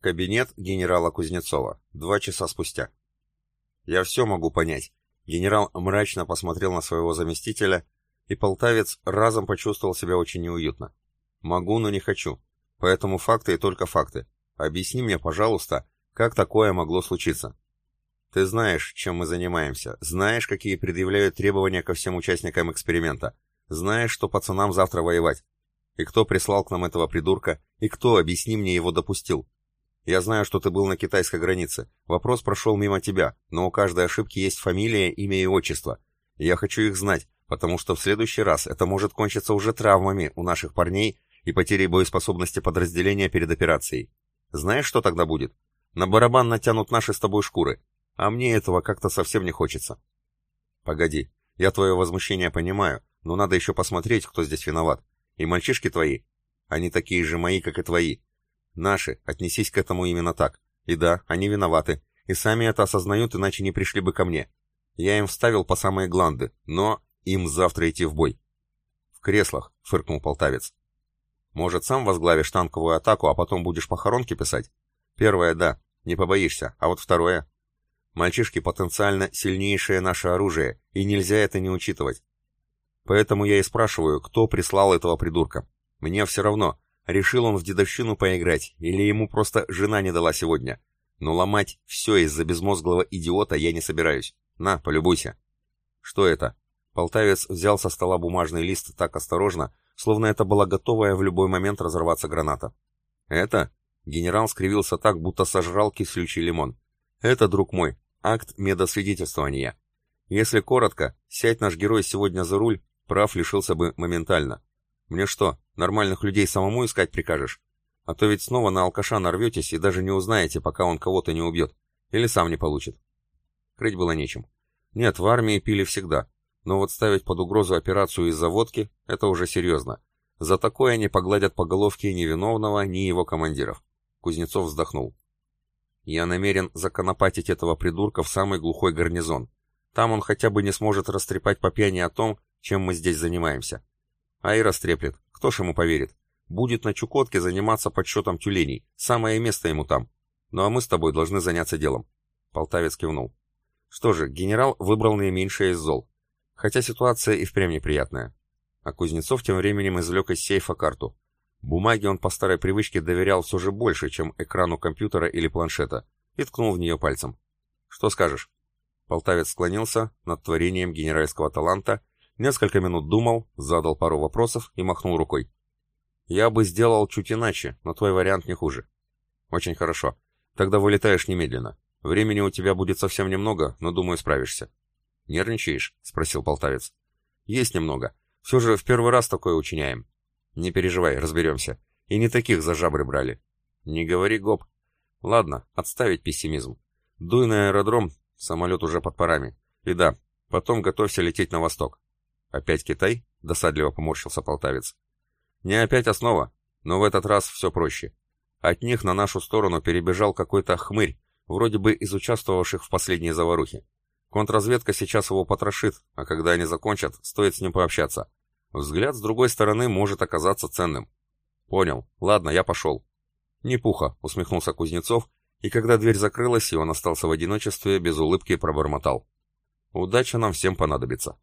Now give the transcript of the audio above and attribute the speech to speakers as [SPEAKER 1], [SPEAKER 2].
[SPEAKER 1] Кабинет генерала Кузнецова. Два часа спустя. Я все могу понять. Генерал мрачно посмотрел на своего заместителя, и полтавец разом почувствовал себя очень неуютно. Могу, но не хочу. Поэтому факты и только факты. Объясни мне, пожалуйста, как такое могло случиться? Ты знаешь, чем мы занимаемся, знаешь, какие предъявляют требования ко всем участникам эксперимента, знаешь, что пацанам завтра воевать. И кто прислал к нам этого придурка, и кто, объясни мне, его допустил? Я знаю, что ты был на китайской границе. Вопрос прошел мимо тебя, но у каждой ошибки есть фамилия, имя и отчество. Я хочу их знать, потому что в следующий раз это может кончиться уже травмами у наших парней и потерей боеспособности подразделения перед операцией. Знаешь, что тогда будет? На барабан натянут наши с тобой шкуры, а мне этого как-то совсем не хочется. Погоди, я твое возмущение понимаю, но надо еще посмотреть, кто здесь виноват. И мальчишки твои, они такие же мои, как и твои. Наши, отнесись к этому именно так. И да, они виноваты, и сами это осознают, иначе не пришли бы ко мне. Я им вставил по самые гланды, но им завтра идти в бой. В креслах, фыркнул полтавец. Может, сам возглавишь танковую атаку, а потом будешь похоронки писать? Первое, да, не побоишься, а вот второе. Мальчишки потенциально сильнейшее наше оружие, и нельзя это не учитывать. Поэтому я и спрашиваю, кто прислал этого придурка. Мне все равно, решил он в дедовщину поиграть, или ему просто жена не дала сегодня. Но ломать все из-за безмозглого идиота я не собираюсь. На, полюбуйся. Что это? Полтавец взял со стола бумажный лист так осторожно, словно это была готовая в любой момент разорваться граната. Это? Генерал скривился так, будто сожрал кислючий лимон. Это, друг мой, акт медосвидетельствования. Если коротко, сядь наш герой сегодня за руль, прав лишился бы моментально. Мне что, нормальных людей самому искать прикажешь? А то ведь снова на алкаша нарветесь и даже не узнаете, пока он кого-то не убьет. Или сам не получит. Крыть было нечем. Нет, в армии пили всегда. Но вот ставить под угрозу операцию из-за водки – это уже серьезно. За такое они погладят по головке ни виновного, ни его командиров. Кузнецов вздохнул. Я намерен законопатить этого придурка в самый глухой гарнизон. Там он хотя бы не сможет растрепать по пьяни о том, чем мы здесь занимаемся. А и растреплет. Кто ж ему поверит? Будет на Чукотке заниматься подсчетом тюленей. Самое место ему там. Ну а мы с тобой должны заняться делом. Полтавец кивнул. Что же, генерал выбрал наименьшее из зол. Хотя ситуация и впрямь неприятная. А Кузнецов тем временем извлек из сейфа карту. Бумаге он по старой привычке доверял все же больше, чем экрану компьютера или планшета, и ткнул в нее пальцем. «Что скажешь?» Полтавец склонился над творением генеральского таланта, несколько минут думал, задал пару вопросов и махнул рукой. «Я бы сделал чуть иначе, но твой вариант не хуже». «Очень хорошо. Тогда вылетаешь немедленно. Времени у тебя будет совсем немного, но, думаю, справишься». «Нервничаешь?» — спросил полтавец. «Есть немного. Все же в первый раз такое учиняем. Не переживай, разберемся. И не таких за жабры брали. Не говори гоп. Ладно, отставить пессимизм. Дуй на аэродром, самолет уже под парами. И да, потом готовься лететь на восток. Опять Китай? Досадливо поморщился полтавец. Не опять основа, но в этот раз все проще. От них на нашу сторону перебежал какой-то хмырь, вроде бы из участвовавших в последней заварухе. Контрразведка сейчас его потрошит, а когда они закончат, стоит с ним пообщаться. Взгляд с другой стороны может оказаться ценным. Понял. Ладно, я пошел. Не пуха, усмехнулся Кузнецов, и когда дверь закрылась, и он остался в одиночестве, без улыбки пробормотал. Удача нам всем понадобится.